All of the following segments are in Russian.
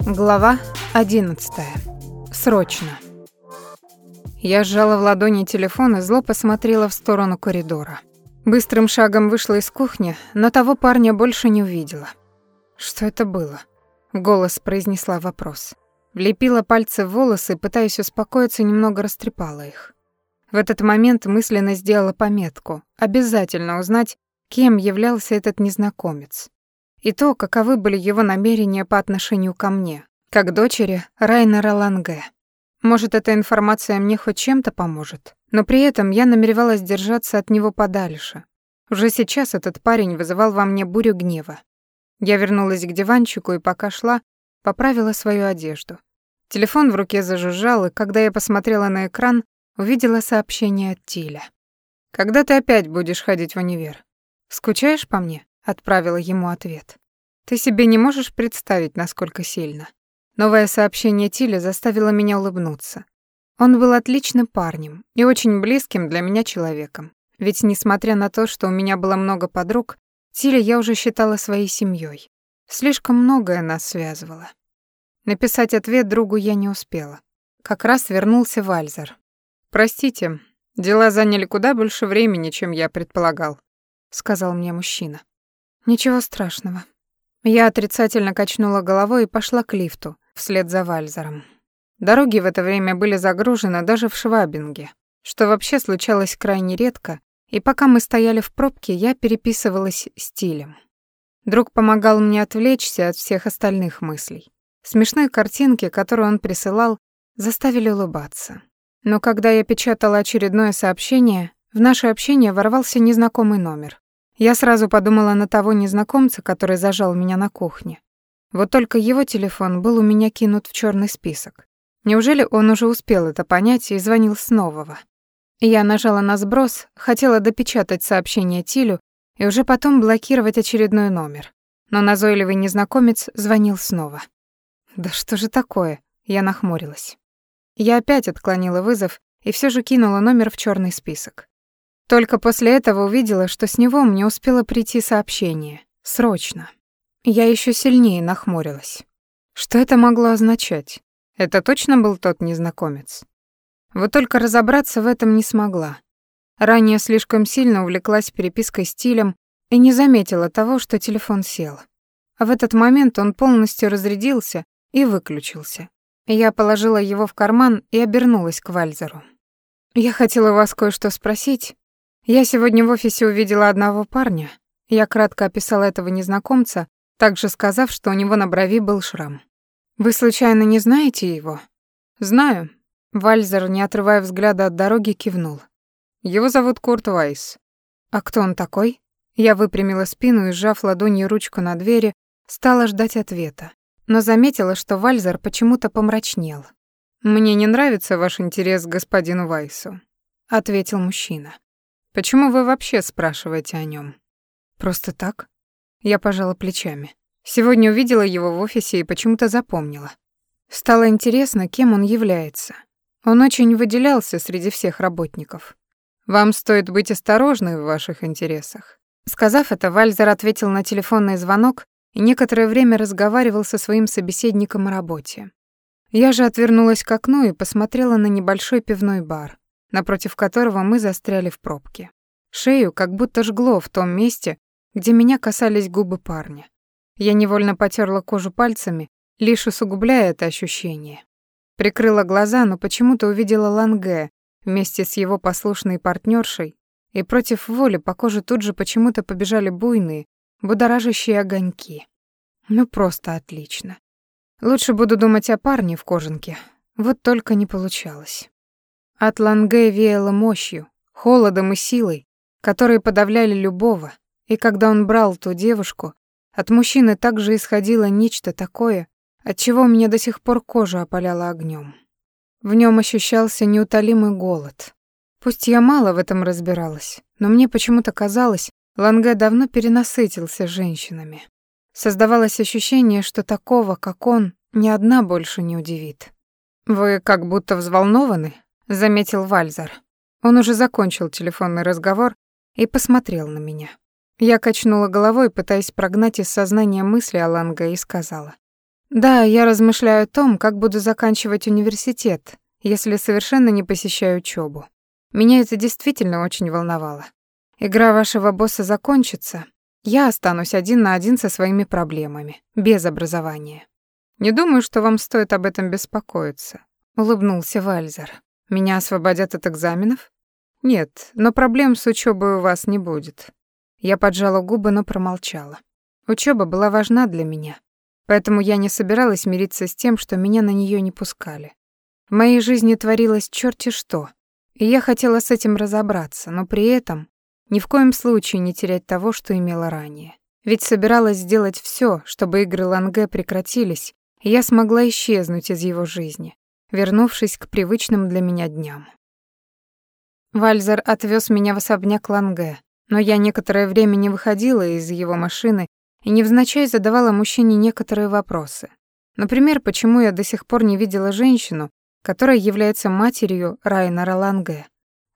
Глава 11. Срочно. Я сжала в ладони телефон и зло посмотрела в сторону коридора. Быстрым шагом вышла из кухни, но того парня больше не увидела. Что это было? Голос произнесла вопрос. Влепила пальцы в волосы, пытаясь успокоиться, немного растрепала их. В этот момент мысленно сделала пометку обязательно узнать, кем являлся этот незнакомец. И то, каковы были его намерения по отношению ко мне, как дочери Райнера Ланге. Может, эта информация мне хоть чем-то поможет, но при этом я намеревалась держаться от него подальше. Уже сейчас этот парень вызывал во мне бурю гнева. Я вернулась к диванчику и пока шла, поправила свою одежду. Телефон в руке зажужжал, и когда я посмотрела на экран, увидела сообщение от Тиля. «Когда ты опять будешь ходить в универ? Скучаешь по мне?» — отправила ему ответ. «Ты себе не можешь представить, насколько сильно». Новое сообщение Тиля заставило меня улыбнуться. Он был отличным парнем и очень близким для меня человеком. Ведь несмотря на то, что у меня было много подруг, Тиля я уже считала своей семьей. Слишком многое нас связывало. Написать ответ другу я не успела. Как раз вернулся Вальзер. «Простите, дела заняли куда больше времени, чем я предполагал», — сказал мне мужчина. «Ничего страшного». Я отрицательно качнула головой и пошла к лифту, вслед за Вальзером. Дороги в это время были загружены даже в Швабинге, что вообще случалось крайне редко, и пока мы стояли в пробке, я переписывалась стилем. Друг помогал мне отвлечься от всех остальных мыслей. Смешные картинки, которые он присылал, заставили улыбаться. Но когда я печатала очередное сообщение, в наше общение ворвался незнакомый номер. Я сразу подумала на того незнакомца, который зажал меня на кухне. Вот только его телефон был у меня кинут в черный список. Неужели он уже успел это понять и звонил с нового? Я нажала на сброс, хотела допечатать сообщение Тилю и уже потом блокировать очередной номер. Но назойливый незнакомец звонил снова. «Да что же такое?» Я нахмурилась. Я опять отклонила вызов и все же кинула номер в черный список. Только после этого увидела, что с него мне успело прийти сообщение. Срочно. Я еще сильнее нахмурилась. Что это могло означать? Это точно был тот незнакомец? Вот только разобраться в этом не смогла. Ранее слишком сильно увлеклась перепиской стилем и не заметила того, что телефон сел. А в этот момент он полностью разрядился и выключился. Я положила его в карман и обернулась к Вальзеру. «Я хотела вас кое-что спросить. Я сегодня в офисе увидела одного парня. Я кратко описала этого незнакомца, также сказав, что у него на брови был шрам. «Вы случайно не знаете его?» «Знаю». Вальзер, не отрывая взгляда от дороги, кивнул. «Его зовут Курт Вайс». «А кто он такой?» Я выпрямила спину и, сжав ладонью ручку на двери, стала ждать ответа, но заметила, что Вальзер почему-то помрачнел. «Мне не нравится ваш интерес к господину Вайсу», — ответил мужчина. «Почему вы вообще спрашиваете о нем? «Просто так?» Я пожала плечами. Сегодня увидела его в офисе и почему-то запомнила. Стало интересно, кем он является. Он очень выделялся среди всех работников. «Вам стоит быть осторожной в ваших интересах». Сказав это, Вальзер ответил на телефонный звонок и некоторое время разговаривал со своим собеседником о работе. Я же отвернулась к окну и посмотрела на небольшой пивной бар, напротив которого мы застряли в пробке. Шею как будто жгло в том месте, где меня касались губы парня. Я невольно потерла кожу пальцами, лишь усугубляя это ощущение. Прикрыла глаза, но почему-то увидела Ланге вместе с его послушной партнершей, и против воли по коже тут же почему-то побежали буйные, будоражащие огоньки. Ну просто отлично. Лучше буду думать о парне в кожанке. Вот только не получалось. От Ланге веяло мощью, холодом и силой, которые подавляли любого, и когда он брал ту девушку, от мужчины также исходило нечто такое, от чего меня до сих пор кожа опаляла огнем. В нем ощущался неутолимый голод. Пусть я мало в этом разбиралась, но мне почему-то казалось, Ланге давно перенасытился женщинами. Создавалось ощущение, что такого, как он, ни одна больше не удивит. «Вы как будто взволнованы», — заметил Вальзар. Он уже закончил телефонный разговор и посмотрел на меня. Я качнула головой, пытаясь прогнать из сознания мысли о Ланге, и сказала. «Да, я размышляю о том, как буду заканчивать университет, если совершенно не посещаю учебу. Меня это действительно очень волновало. Игра вашего босса закончится, я останусь один на один со своими проблемами, без образования. Не думаю, что вам стоит об этом беспокоиться», — улыбнулся Вальзер. «Меня освободят от экзаменов?» «Нет, но проблем с учебой у вас не будет». Я поджала губы, но промолчала. Учеба была важна для меня. Поэтому я не собиралась мириться с тем, что меня на нее не пускали. В моей жизни творилось черти что, и я хотела с этим разобраться, но при этом ни в коем случае не терять того, что имела ранее. Ведь собиралась сделать все, чтобы игры Ланге прекратились, и я смогла исчезнуть из его жизни, вернувшись к привычным для меня дням. Вальзер отвез меня в особняк Ланге, но я некоторое время не выходила из его машины и невзначай задавала мужчине некоторые вопросы. Например, почему я до сих пор не видела женщину, которая является матерью Райнера Ланге.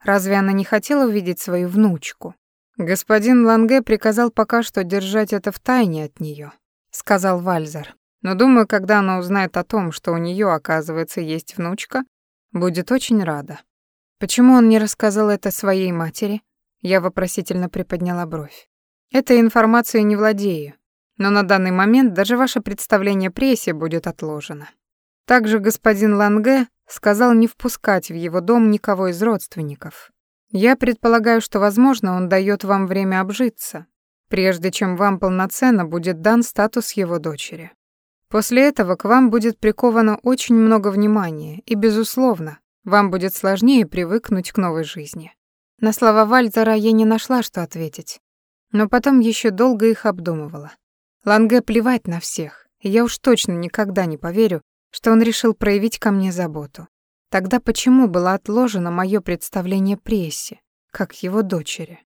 Разве она не хотела увидеть свою внучку? Господин Ланге приказал пока что держать это в тайне от нее, сказал Вальзер. Но думаю, когда она узнает о том, что у нее, оказывается, есть внучка, будет очень рада. Почему он не рассказал это своей матери? Я вопросительно приподняла бровь. Этой информацией не владею, но на данный момент даже ваше представление прессе будет отложено. Также господин Ланге сказал не впускать в его дом никого из родственников. Я предполагаю, что, возможно, он дает вам время обжиться, прежде чем вам полноценно будет дан статус его дочери. После этого к вам будет приковано очень много внимания, и, безусловно, вам будет сложнее привыкнуть к новой жизни. На слова Вальтера я не нашла, что ответить, но потом еще долго их обдумывала. Ланге плевать на всех, и я уж точно никогда не поверю, что он решил проявить ко мне заботу. Тогда почему было отложено мое представление прессе, как его дочери?